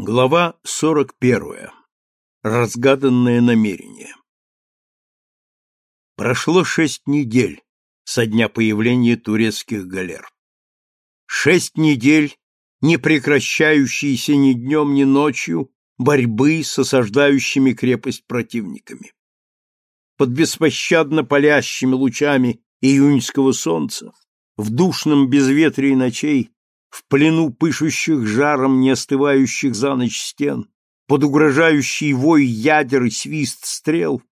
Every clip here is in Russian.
Глава 41. Разгаданное намерение. Прошло шесть недель со дня появления турецких галер. Шесть недель, не прекращающиеся ни днем, ни ночью, борьбы с осаждающими крепость противниками. Под беспощадно палящими лучами июньского солнца, в душном безветрии ночей, в плену пышущих жаром не остывающих за ночь стен, под угрожающий вой ядер и свист стрел,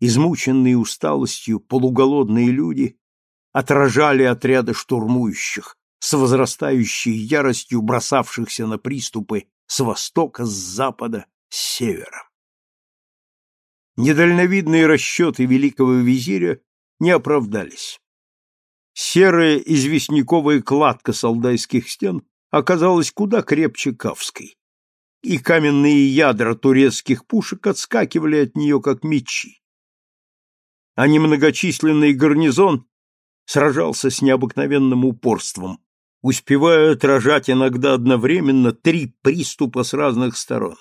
измученные усталостью полуголодные люди отражали отряды штурмующих, с возрастающей яростью бросавшихся на приступы с востока, с запада, с севера. Недальновидные расчеты великого визиря не оправдались. Серая известняковая кладка солдайских стен оказалась куда крепче Кавской, и каменные ядра турецких пушек отскакивали от нее, как мечи. А немногочисленный гарнизон сражался с необыкновенным упорством, успевая отражать иногда одновременно три приступа с разных сторон.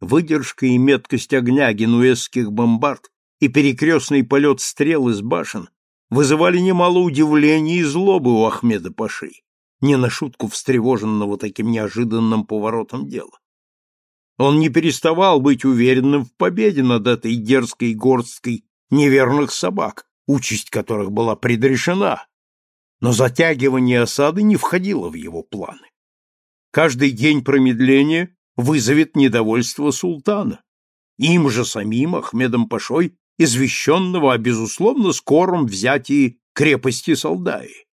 Выдержка и меткость огня генуэзских бомбард и перекрестный полет стрел из башен вызывали немало удивления и злобы у Ахмеда Паши, не на шутку встревоженного таким неожиданным поворотом дела. Он не переставал быть уверенным в победе над этой дерзкой горсткой неверных собак, участь которых была предрешена, но затягивание осады не входило в его планы. Каждый день промедления вызовет недовольство султана. Им же самим, Ахмедом Пашой, извещенного о безусловно скором взятии крепости Солдаи.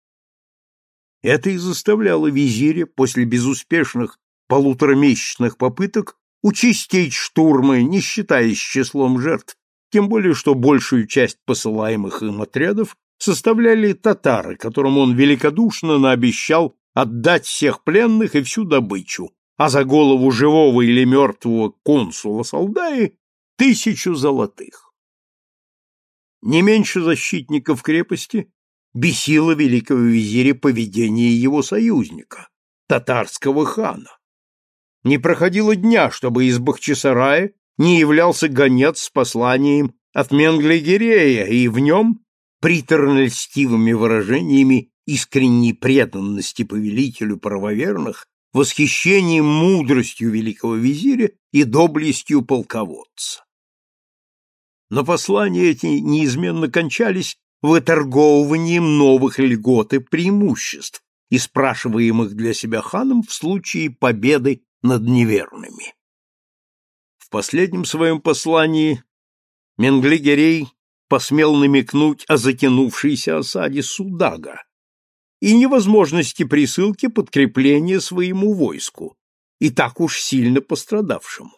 Это и заставляло визиря после безуспешных полуторамесячных попыток участить штурмы, не считаясь числом жертв, тем более что большую часть посылаемых им отрядов составляли татары, которым он великодушно наобещал отдать всех пленных и всю добычу, а за голову живого или мертвого консула Солдаи тысячу золотых. Не меньше защитников крепости бесило великого визиря поведение его союзника, татарского хана. Не проходило дня, чтобы из Бахчисарая не являлся гонец с посланием от Менглигерея, и в нем, приторно-льстивыми выражениями искренней преданности повелителю правоверных, восхищением мудростью великого визиря и доблестью полководца но послания эти неизменно кончались выторговыванием новых льгот и преимуществ, и спрашиваемых для себя ханом в случае победы над неверными. В последнем своем послании Менглигерей посмел намекнуть о затянувшейся осаде Судага и невозможности присылки подкрепления своему войску, и так уж сильно пострадавшему.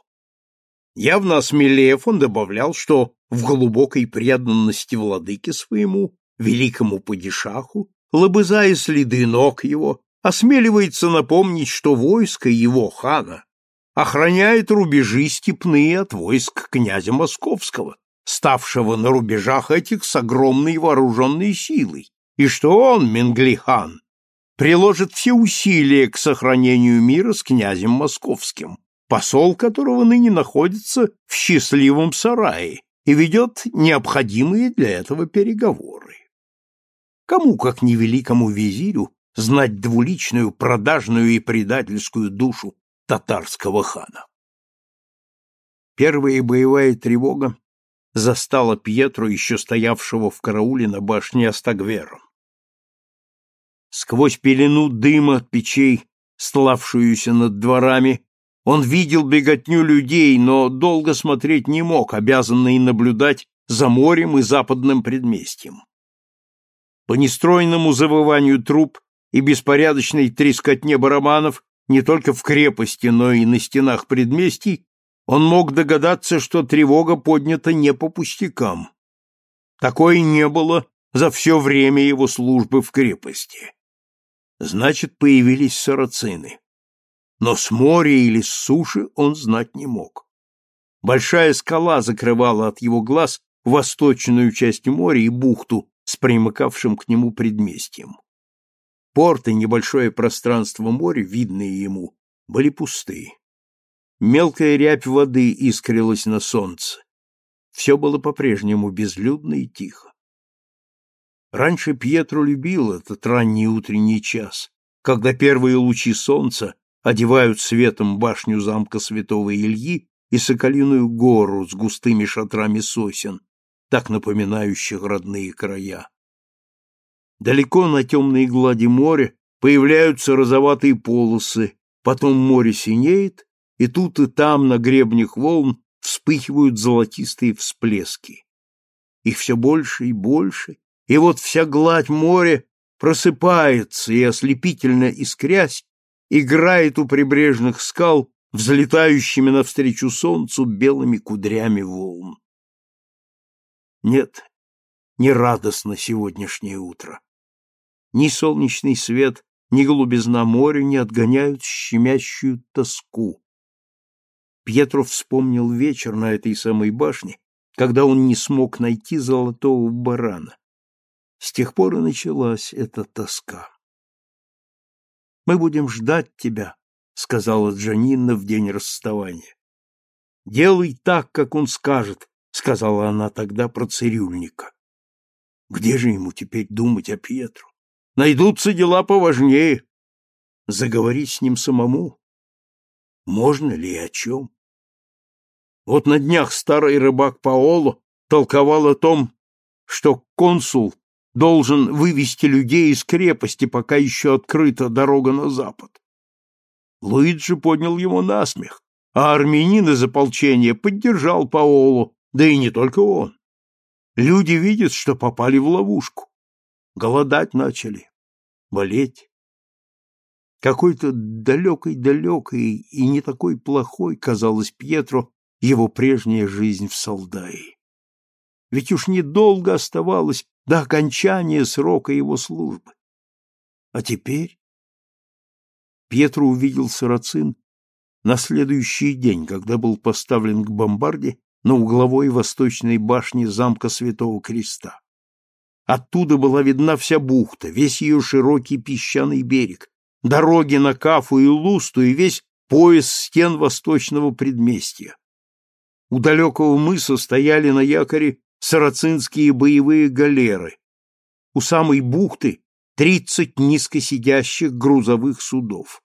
Явно осмелев, он добавлял, что в глубокой преданности владыке своему, великому падишаху, лобызая следы ног его, осмеливается напомнить, что войско его, хана, охраняет рубежи степные от войск князя Московского, ставшего на рубежах этих с огромной вооруженной силой, и что он, Менглихан, приложит все усилия к сохранению мира с князем Московским, посол которого ныне находится в счастливом сарае и ведет необходимые для этого переговоры. Кому, как не великому визирю, знать двуличную, продажную и предательскую душу татарского хана? Первая боевая тревога застала Пьетро, еще стоявшего в карауле на башне Астагвером. Сквозь пелену дыма от печей, стлавшуюся над дворами, он видел беготню людей, но долго смотреть не мог, обязанный наблюдать за морем и западным предместьем. По нестройному завыванию труб и беспорядочной трескотне барабанов не только в крепости, но и на стенах предместий он мог догадаться, что тревога поднята не по пустякам. Такое не было за все время его службы в крепости. Значит, появились сарацины но с моря или с суши он знать не мог. Большая скала закрывала от его глаз восточную часть моря и бухту с примыкавшим к нему предместьем. Порт и небольшое пространство моря, видные ему, были пусты. Мелкая рябь воды искрилась на солнце. Все было по-прежнему безлюдно и тихо. Раньше Пьетро любил этот ранний утренний час, когда первые лучи солнца одевают светом башню замка святого Ильи и Соколиную гору с густыми шатрами сосен, так напоминающих родные края. Далеко на темной глади моря появляются розоватые полосы, потом море синеет, и тут и там на гребнях волн вспыхивают золотистые всплески. Их все больше и больше, и вот вся гладь моря просыпается и, ослепительно искрясь, играет у прибрежных скал взлетающими навстречу солнцу белыми кудрями волн. Нет, не радостно сегодняшнее утро. Ни солнечный свет, ни голубизна моря не отгоняют щемящую тоску. Пьетро вспомнил вечер на этой самой башне, когда он не смог найти золотого барана. С тех пор и началась эта тоска. «Мы будем ждать тебя», — сказала Джанинна в день расставания. «Делай так, как он скажет», — сказала она тогда про цирюльника. Где же ему теперь думать о Пьетру? Найдутся дела поважнее. Заговорить с ним самому? Можно ли и о чем? Вот на днях старый рыбак Паоло толковал о том, что консул должен вывести людей из крепости, пока еще открыта дорога на запад. Луиджи поднял его на смех, а армянин из ополчения поддержал Паоло, да и не только он. Люди видят, что попали в ловушку. Голодать начали, болеть. Какой-то далекой-далекой и не такой плохой казалось Пьетро его прежняя жизнь в Солдае. Ведь уж недолго оставалось до окончания срока его службы. А теперь Пьетро увидел сарацин на следующий день, когда был поставлен к бомбарде на угловой восточной башне замка Святого Креста. Оттуда была видна вся бухта, весь ее широкий песчаный берег, дороги на Кафу и Лусту и весь пояс стен восточного предместья. У далекого мыса стояли на якоре сарацинские боевые галеры. У самой бухты тридцать низкосидящих грузовых судов.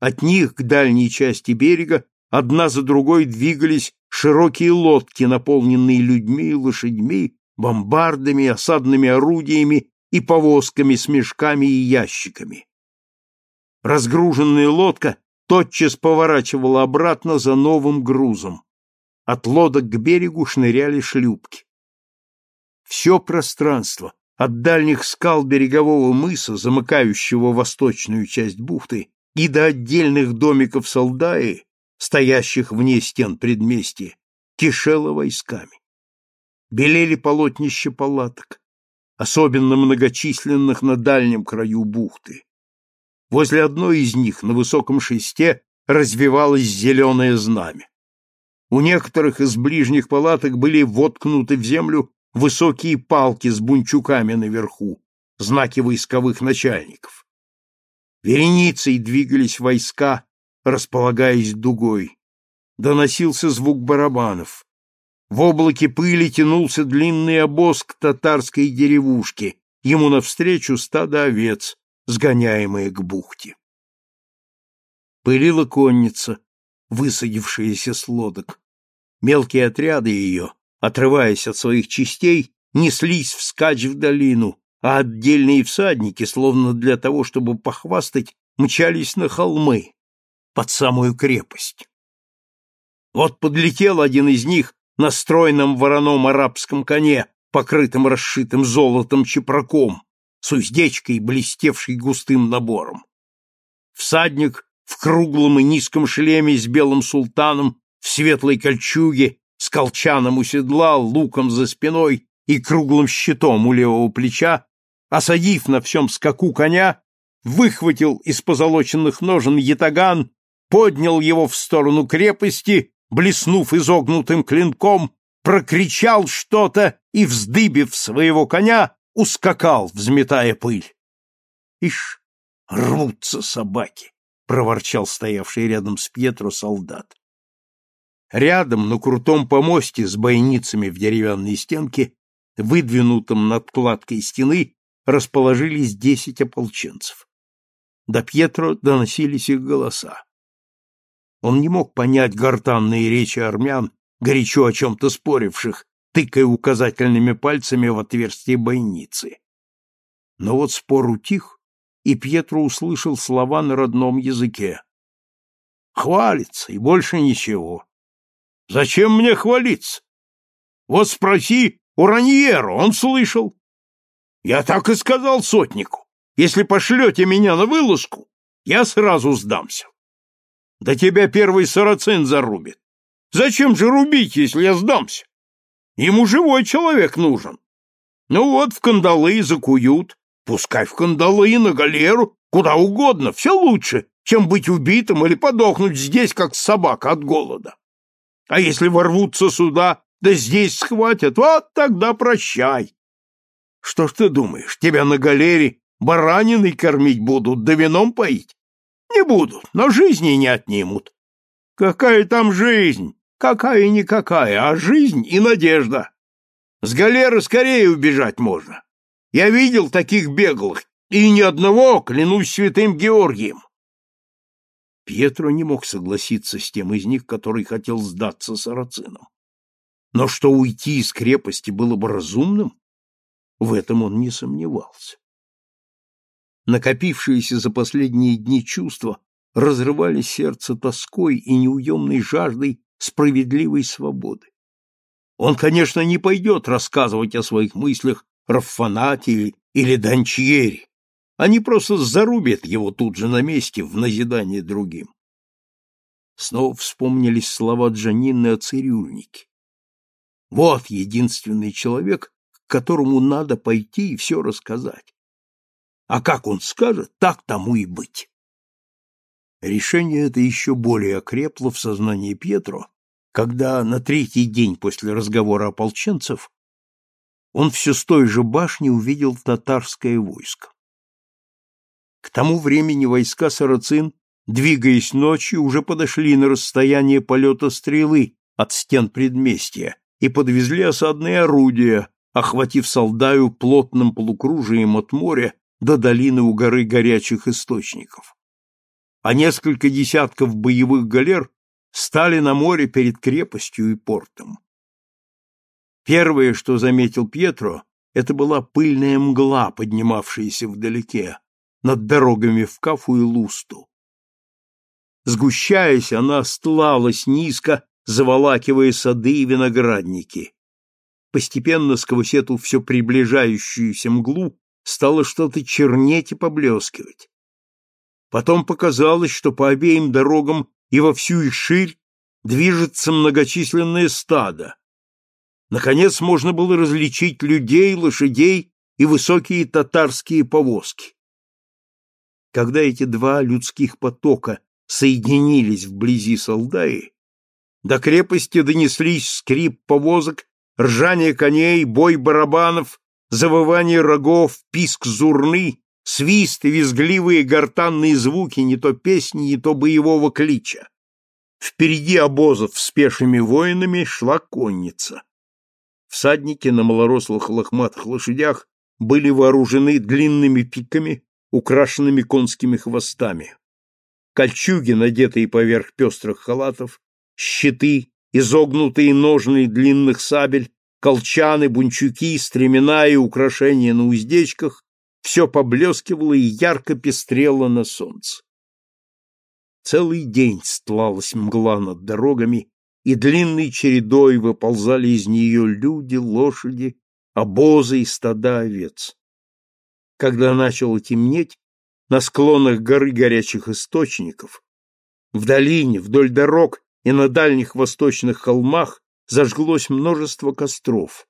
От них к дальней части берега одна за другой двигались широкие лодки, наполненные людьми, лошадьми, бомбардами, осадными орудиями и повозками с мешками и ящиками. Разгруженная лодка тотчас поворачивала обратно за новым грузом. От лодок к берегу шныряли шлюпки. Все пространство, от дальних скал берегового мыса, замыкающего восточную часть бухты, и до отдельных домиков Солдаи, стоящих вне стен предместья, кишело войсками. Белели полотнища палаток, особенно многочисленных на дальнем краю бухты. Возле одной из них на высоком шесте развивалось зеленое знамя. У некоторых из ближних палаток были воткнуты в землю высокие палки с бунчуками наверху, знаки войсковых начальников. Вереницей двигались войска, располагаясь дугой. Доносился звук барабанов. В облаке пыли тянулся длинный обоз к татарской деревушке, ему навстречу стадо овец, сгоняемые к бухте. Пылила конница, высадившаяся с лодок. Мелкие отряды ее, отрываясь от своих частей, неслись вскачь в долину, а отдельные всадники, словно для того, чтобы похвастать, мчались на холмы, под самую крепость. Вот подлетел один из них на стройном вороном арабском коне, покрытым расшитым золотом чепраком, с уздечкой, блестевшей густым набором. Всадник в круглом и низком шлеме с белым султаном, в светлой кольчуге, с колчаном у седла, луком за спиной и круглым щитом у левого плеча, осадив на всем скаку коня, выхватил из позолоченных ножен ятаган, поднял его в сторону крепости, блеснув изогнутым клинком, прокричал что-то и, вздыбив своего коня, ускакал, взметая пыль. Ишь, рвутся собаки, проворчал стоявший рядом с Пьетро солдат. Рядом, на крутом помосте с бойницами в деревянной стенке, выдвинутом над кладкой стены, расположились десять ополченцев. До Пьетро доносились их голоса. Он не мог понять гортанные речи армян, горячо о чем-то споривших, тыкая указательными пальцами в отверстие бойницы. Но вот спор утих, и Пьетро услышал слова на родном языке. Хвалится, и больше ничего. Зачем мне хвалиться? Вот спроси у Раньеро, он слышал. Я так и сказал сотнику. Если пошлете меня на вылазку, я сразу сдамся. Да тебя первый сарацин зарубит. Зачем же рубить, если я сдамся? Ему живой человек нужен. Ну вот, в кандалы закуют. Пускай в кандалы, на галеру, куда угодно, все лучше, чем быть убитым или подохнуть здесь, как собака от голода. А если ворвутся сюда, да здесь схватят, вот тогда прощай. Что ж ты думаешь, тебя на галере бараниной кормить будут, да вином поить? Не будут, но жизни не отнимут. Какая там жизнь? Какая-никакая, а жизнь и надежда. С галеры скорее убежать можно. Я видел таких беглых, и ни одного, клянусь святым Георгием. Пьетро не мог согласиться с тем из них, который хотел сдаться сарацинам. Но что уйти из крепости было бы разумным, в этом он не сомневался. Накопившиеся за последние дни чувства разрывали сердце тоской и неуемной жаждой справедливой свободы. Он, конечно, не пойдет рассказывать о своих мыслях Раффанате или Дончьери. Они просто зарубят его тут же на месте в назидание другим. Снова вспомнились слова Джанины о цирюльнике. Вот единственный человек, к которому надо пойти и все рассказать. А как он скажет, так тому и быть. Решение это еще более окрепло в сознании Пьетро, когда на третий день после разговора ополченцев он все с той же башни увидел татарское войско. К тому времени войска сарацин, двигаясь ночью, уже подошли на расстояние полета стрелы от стен предместья и подвезли осадные орудия, охватив Солдаю плотным полукружием от моря до долины у горы горячих источников а несколько десятков боевых галер стали на море перед крепостью и портом. Первое, что заметил Пьетро, это была пыльная мгла, поднимавшаяся вдалеке, над дорогами в Кафу и Лусту. Сгущаясь, она стлалась низко, заволакивая сады и виноградники. Постепенно сквозь эту все приближающуюся мглу стало что-то чернеть и поблескивать. Потом показалось, что по обеим дорогам и во всю их ширь движется многочисленное стадо. Наконец можно было различить людей, лошадей и высокие татарские повозки. Когда эти два людских потока соединились вблизи Солдаи, до крепости донеслись скрип повозок, ржание коней, бой барабанов, завывание рогов, писк зурны свист и визгливые гортанные звуки не то песни, не то боевого клича. Впереди обозов с пешими воинами шла конница. Всадники на малорослых лохматых лошадях были вооружены длинными пиками, украшенными конскими хвостами. Кольчуги, надетые поверх пестрых халатов, щиты, изогнутые ножны длинных сабель, колчаны, бунчуки, стремена и украшения на уздечках все поблескивало и ярко пестрело на солнце. Целый день стлалась мгла над дорогами, и длинной чередой выползали из нее люди, лошади, обозы и стада овец. Когда начало темнеть, на склонах горы горячих источников, в долине, вдоль дорог и на дальних восточных холмах зажглось множество костров.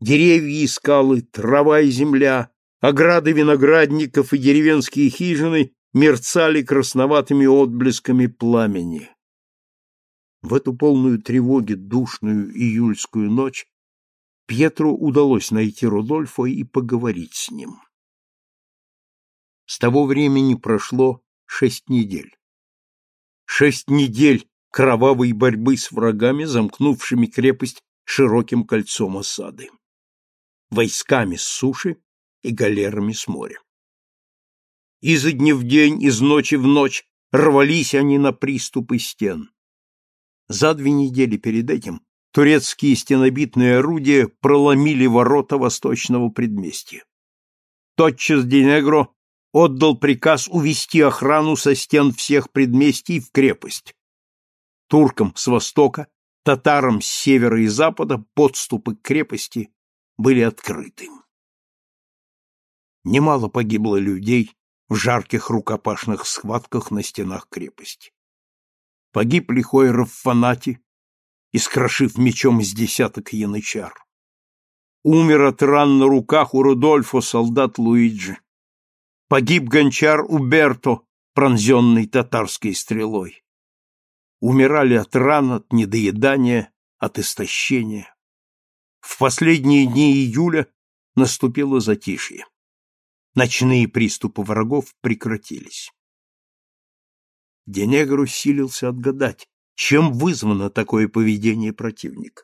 Деревья и скалы, трава и земля Ограды виноградников и деревенские хижины мерцали красноватыми отблесками пламени. В эту полную тревоги душную июльскую ночь Пьетру удалось найти Рудольфа и поговорить с ним. С того времени прошло шесть недель. Шесть недель кровавой борьбы с врагами, замкнувшими крепость широким кольцом осады, войсками с суши и галерами с моря. Изо дня в день, из ночи в ночь рвались они на приступы стен. За две недели перед этим турецкие стенобитные орудия проломили ворота восточного предместья. Тотчас Денегро отдал приказ увести охрану со стен всех предместий в крепость. Туркам с востока, татарам с севера и запада подступы к крепости были открыты. Немало погибло людей в жарких рукопашных схватках на стенах крепости. Погиб лихой Раффанати, искрошив мечом с десяток янычар. Умер от ран на руках у Рудольфо солдат Луиджи. Погиб гончар Уберто, пронзенный татарской стрелой. Умирали от ран, от недоедания, от истощения. В последние дни июля наступило затишье. Ночные приступы врагов прекратились. Денегр усилился отгадать, чем вызвано такое поведение противника.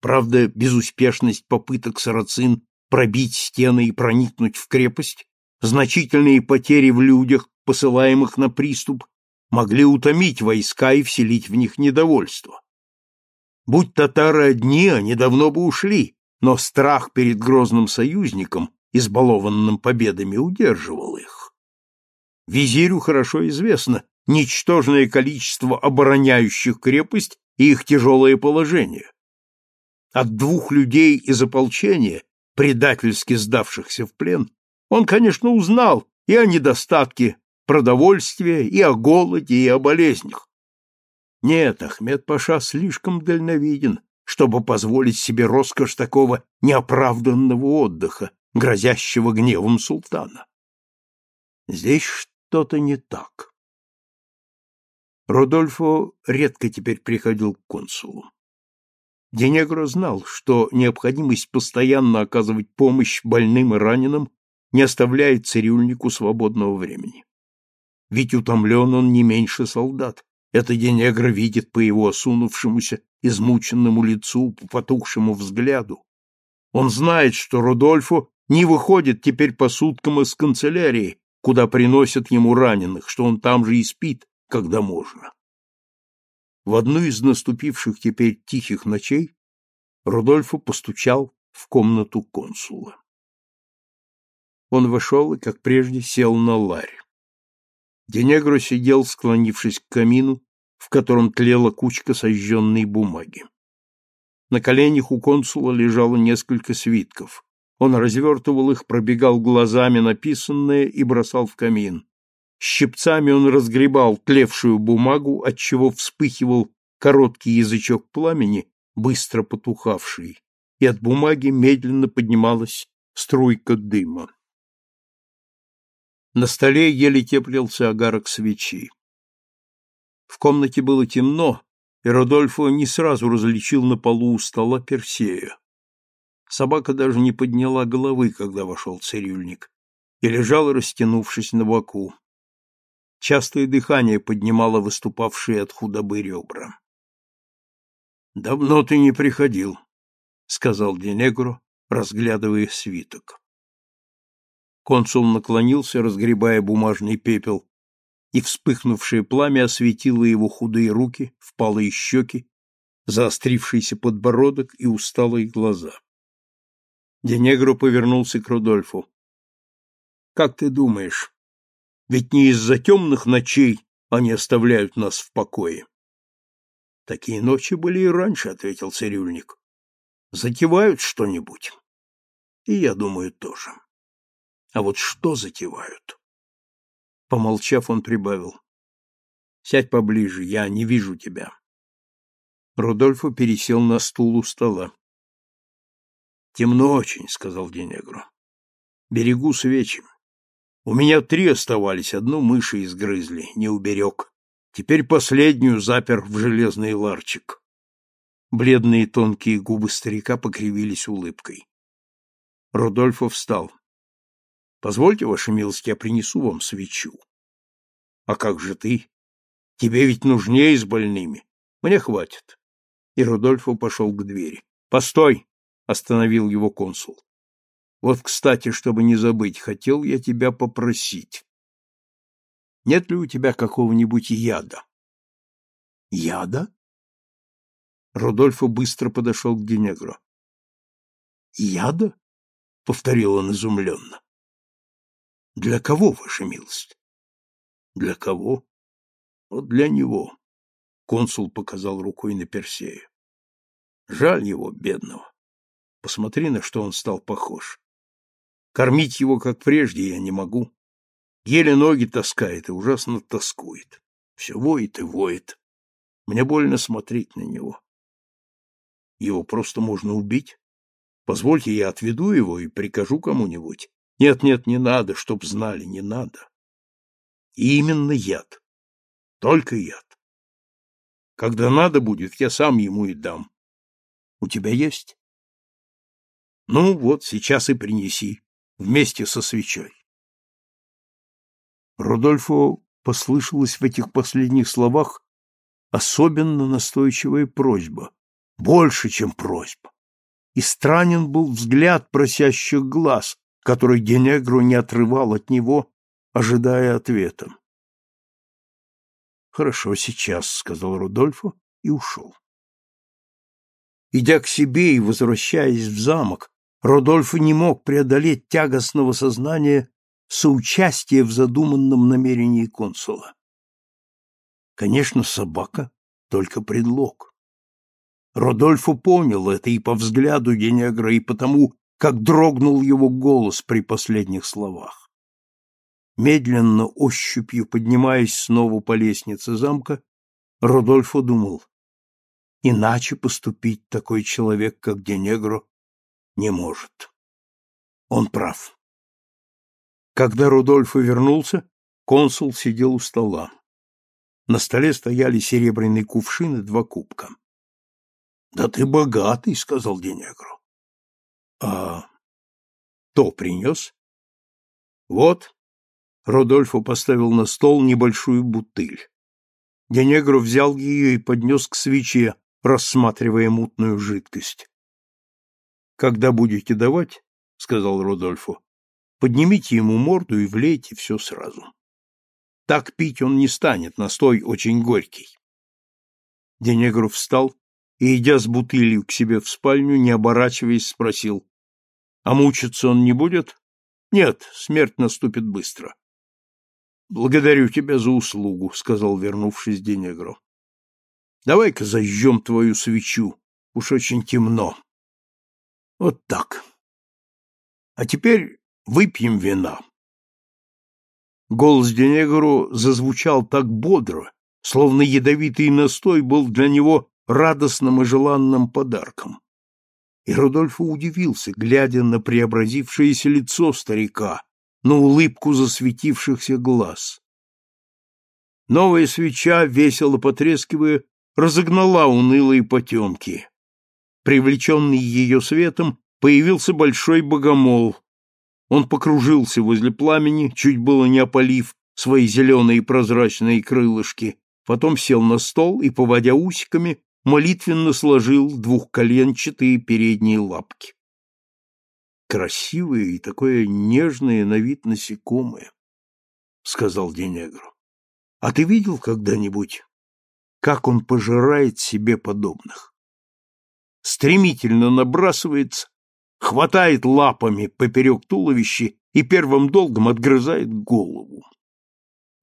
Правда, безуспешность попыток сарацин пробить стены и проникнуть в крепость, значительные потери в людях, посылаемых на приступ, могли утомить войска и вселить в них недовольство. Будь татары одни, они давно бы ушли, но страх перед грозным союзником, избалованным победами, удерживал их. Визирю хорошо известно ничтожное количество обороняющих крепость и их тяжелое положение. От двух людей из ополчения, предательски сдавшихся в плен, он, конечно, узнал и о недостатке продовольствия, и о голоде, и о болезнях. Нет, Ахмед Паша слишком дальновиден, чтобы позволить себе роскошь такого неоправданного отдыха, грозящего гневом султана. Здесь что-то не так. Родольфо редко теперь приходил к консулу. Денегро знал, что необходимость постоянно оказывать помощь больным и раненым не оставляет цирюльнику свободного времени. Ведь утомлен он не меньше солдат. Это Денегро видит по его осунувшемуся, измученному лицу, по потухшему взгляду. Он знает, что Рудольфо не выходит теперь по суткам из канцелярии, куда приносят ему раненых, что он там же и спит, когда можно. В одну из наступивших теперь тихих ночей Рудольфо постучал в комнату консула. Он вошел и, как прежде, сел на ларь. Денегро сидел, склонившись к камину, в котором тлела кучка сожженной бумаги. На коленях у консула лежало несколько свитков. Он развертывал их, пробегал глазами написанное и бросал в камин. Щипцами он разгребал тлевшую бумагу, отчего вспыхивал короткий язычок пламени, быстро потухавший, и от бумаги медленно поднималась струйка дыма. На столе еле теплился огарок свечи. В комнате было темно, и Родольфо не сразу различил на полу у стола Персея. Собака даже не подняла головы, когда вошел цирюльник, и лежала, растянувшись на боку. Частое дыхание поднимало выступавшие от худобы ребра. «Давно ты не приходил», — сказал Денегро, разглядывая свиток. Консул наклонился, разгребая бумажный пепел, и вспыхнувшее пламя осветило его худые руки, впалые щеки, заострившийся подбородок и усталые глаза. Денегро повернулся к Рудольфу. «Как ты думаешь, ведь не из-за темных ночей они оставляют нас в покое. Такие ночи были и раньше, ответил цирюльник. Затевают что-нибудь. И я думаю тоже. А вот что затевают? Помолчав, он прибавил. Сядь поближе, я не вижу тебя. Рудольфо пересел на стул у стола. Темно очень, сказал Денегро. Берегу свечи. У меня три оставались, одну мыши изгрызли, не уберег. Теперь последнюю запер в железный ларчик. Бледные тонкие губы старика покривились улыбкой. Рудольфо встал. — Позвольте, ваша милость, я принесу вам свечу. — А как же ты? Тебе ведь нужнее с больными. Мне хватит. И Рудольфо пошел к двери. Постой, остановил его консул. Вот, кстати, чтобы не забыть, хотел я тебя попросить. Нет ли у тебя какого-нибудь яда? Яда? Рудольфо быстро подошел к Денегро. Яда? повторил он изумленно. Для кого, ваша милость? Для кого? Вот для него. Консул показал рукой на Персея. Жаль его, бедного. Посмотри, на что он стал похож. Кормить его, как прежде, я не могу. Еле ноги таскает и ужасно тоскует. Все воет и воет. Мне больно смотреть на него. Его просто можно убить. Позвольте, я отведу его и прикажу кому-нибудь. Нет, нет, не надо, чтоб знали, не надо. И именно яд. Только яд. Когда надо будет, я сам ему и дам. У тебя есть? Ну вот, сейчас и принеси, вместе со свечой. Рудольфо послышалась в этих последних словах особенно настойчивая просьба, больше, чем просьба. И странен был взгляд просящих глаз, который Денегру не отрывал от него, ожидая ответа. «Хорошо, сейчас», — сказал Рудольфо и ушел. Идя к себе и возвращаясь в замок, Рудольфо не мог преодолеть тягостного сознания соучастия в задуманном намерении консула. Конечно, собака — только предлог. Родольфо понял это и по взгляду Денегра, и потому, как дрогнул его голос при последних словах. Медленно, ощупью поднимаясь снова по лестнице замка, Родольфо думал, иначе поступить такой человек, как Денегро, не может. Он прав. Когда Рудольфо вернулся, консул сидел у стола. На столе стояли серебряный кувшин и два кубка. — Да ты богатый, — сказал Денегро. — А кто принес? — Вот. Родольфо поставил на стол небольшую бутыль. Денегро взял ее и поднес к свече, рассматривая мутную жидкость. — Когда будете давать, — сказал Родольфо, — поднимите ему морду и влейте все сразу. Так пить он не станет, настой очень горький. Денегров встал и, идя с бутылью к себе в спальню, не оборачиваясь, спросил, «А мучиться он не будет?» «Нет, смерть наступит быстро». «Благодарю тебя за услугу», — сказал, вернувшись Денегро. «Давай-ка зажжем твою свечу, уж очень темно». «Вот так. А теперь выпьем вина». Голос Денегру зазвучал так бодро, словно ядовитый настой был для него радостным и желанным подарком. И Рудольфо удивился, глядя на преобразившееся лицо старика, на улыбку засветившихся глаз. Новая свеча, весело потрескивая, разогнала унылые потемки. Привлеченный ее светом, появился большой богомол, он покружился возле пламени, чуть было не опалив свои зеленые прозрачные крылышки, потом сел на стол и, поводя усиками, молитвенно сложил двухколенчатые передние лапки. Красивое и такое нежное на вид насекомое, — сказал Денегро. — А ты видел когда-нибудь, как он пожирает себе подобных? Стремительно набрасывается хватает лапами поперек туловища и первым долгом отгрызает голову.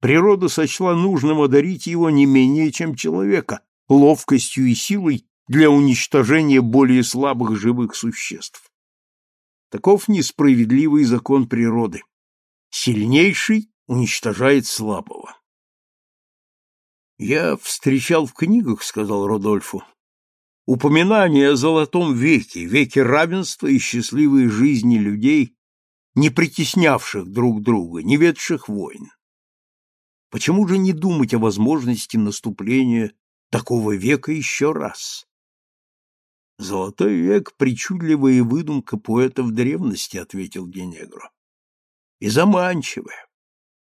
Природа сочла нужным одарить его не менее, чем человека, ловкостью и силой для уничтожения более слабых живых существ. Таков несправедливый закон природы. Сильнейший уничтожает слабого. «Я встречал в книгах, — сказал Родольфу, упоминание о золотом веке, веке равенства и счастливой жизни людей, не притеснявших друг друга, не ведших войн. Почему же не думать о возможности наступления такого века еще раз? Золотой век — причудливая выдумка поэтов древности, — ответил Генегро. И заманчивая.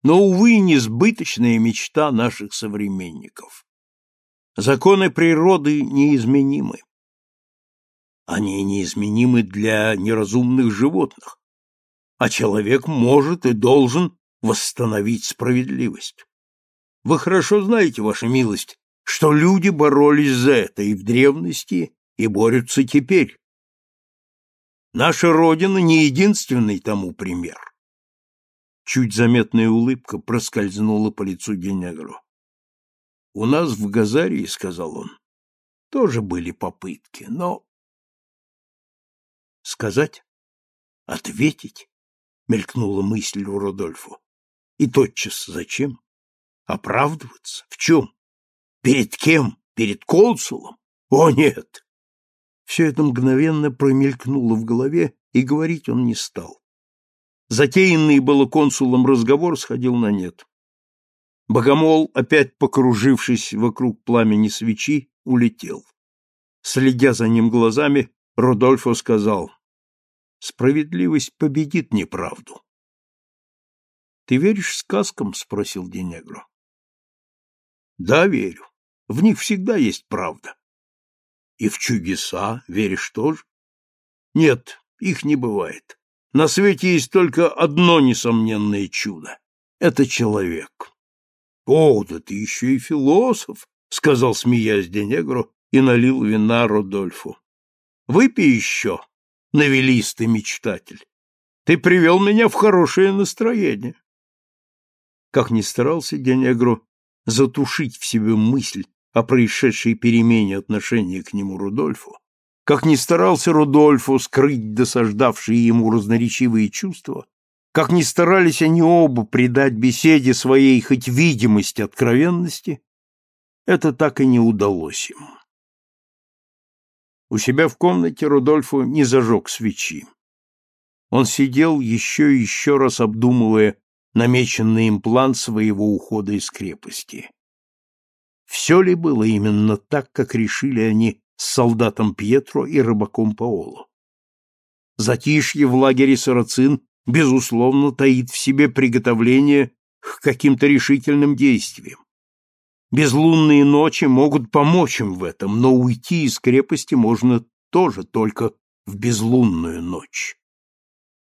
но, увы, несбыточная мечта наших современников. Законы природы неизменимы. Они неизменимы для неразумных животных, а человек может и должен восстановить справедливость. Вы хорошо знаете, ваша милость, что люди боролись за это и в древности, и борются теперь. Наша Родина не единственный тому пример. Чуть заметная улыбка проскользнула по лицу Генегру. У нас в Газарии, сказал он, тоже были попытки, но... Сказать? Ответить? Мелькнула мысль у Рудольфу. И тотчас зачем? Оправдываться? В чем? Перед кем? Перед консулом? О, нет! Все это мгновенно промелькнуло в голове, и говорить он не стал. Затеянный было консулом разговор сходил на нет. Богомол, опять покружившись вокруг пламени свечи, улетел. Следя за ним глазами, Рудольфо сказал, «Справедливость победит неправду». «Ты веришь сказкам?» — спросил Денегро. «Да, верю. В них всегда есть правда». «И в чудеса веришь тоже?» «Нет, их не бывает. На свете есть только одно несомненное чудо — это человек. — О, да ты еще и философ, — сказал, смеясь Денегро, и налил вина Родольфу. — Выпей еще, новелист и мечтатель. Ты привел меня в хорошее настроение. Как ни старался Денегро затушить в себе мысль о происшедшей перемене отношения к нему Рудольфу, как ни старался Рудольфо скрыть досаждавшие ему разноречивые чувства, как ни старались они оба придать беседе своей хоть видимость откровенности, это так и не удалось им. У себя в комнате Рудольфо не зажег свечи. Он сидел еще и еще раз обдумывая намеченный им план своего ухода из крепости. Все ли было именно так, как решили они с солдатом Пьетро и рыбаком Паоло. Затишье в лагере Сарацин, безусловно, таит в себе приготовление к каким-то решительным действиям. Безлунные ночи могут помочь им в этом, но уйти из крепости можно тоже только в безлунную ночь.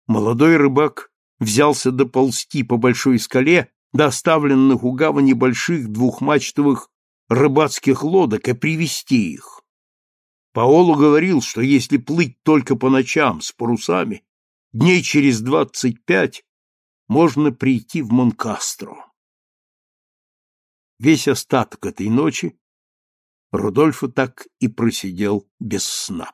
Молодой рыбак взялся доползти по большой скале до оставленных у гавани больших двухмачтовых рыбацких лодок и привести их. Паоло говорил, что если плыть только по ночам с парусами, дней через двадцать пять можно прийти в Монкастро. Весь остаток этой ночи Рудольфо так и просидел без сна.